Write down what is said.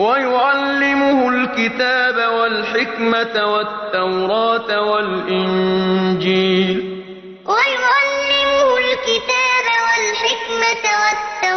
وَيُعَلِّمُهُ الْكِتَابَ وَالْحِكْمَةَ وَالتَّوْرَاةَ وَالْإِنجِيلَ. وَيُعَلِّمُهُ الْكِتَابَ وَالْحِكْمَةَ وَالتَّوْرَاةَ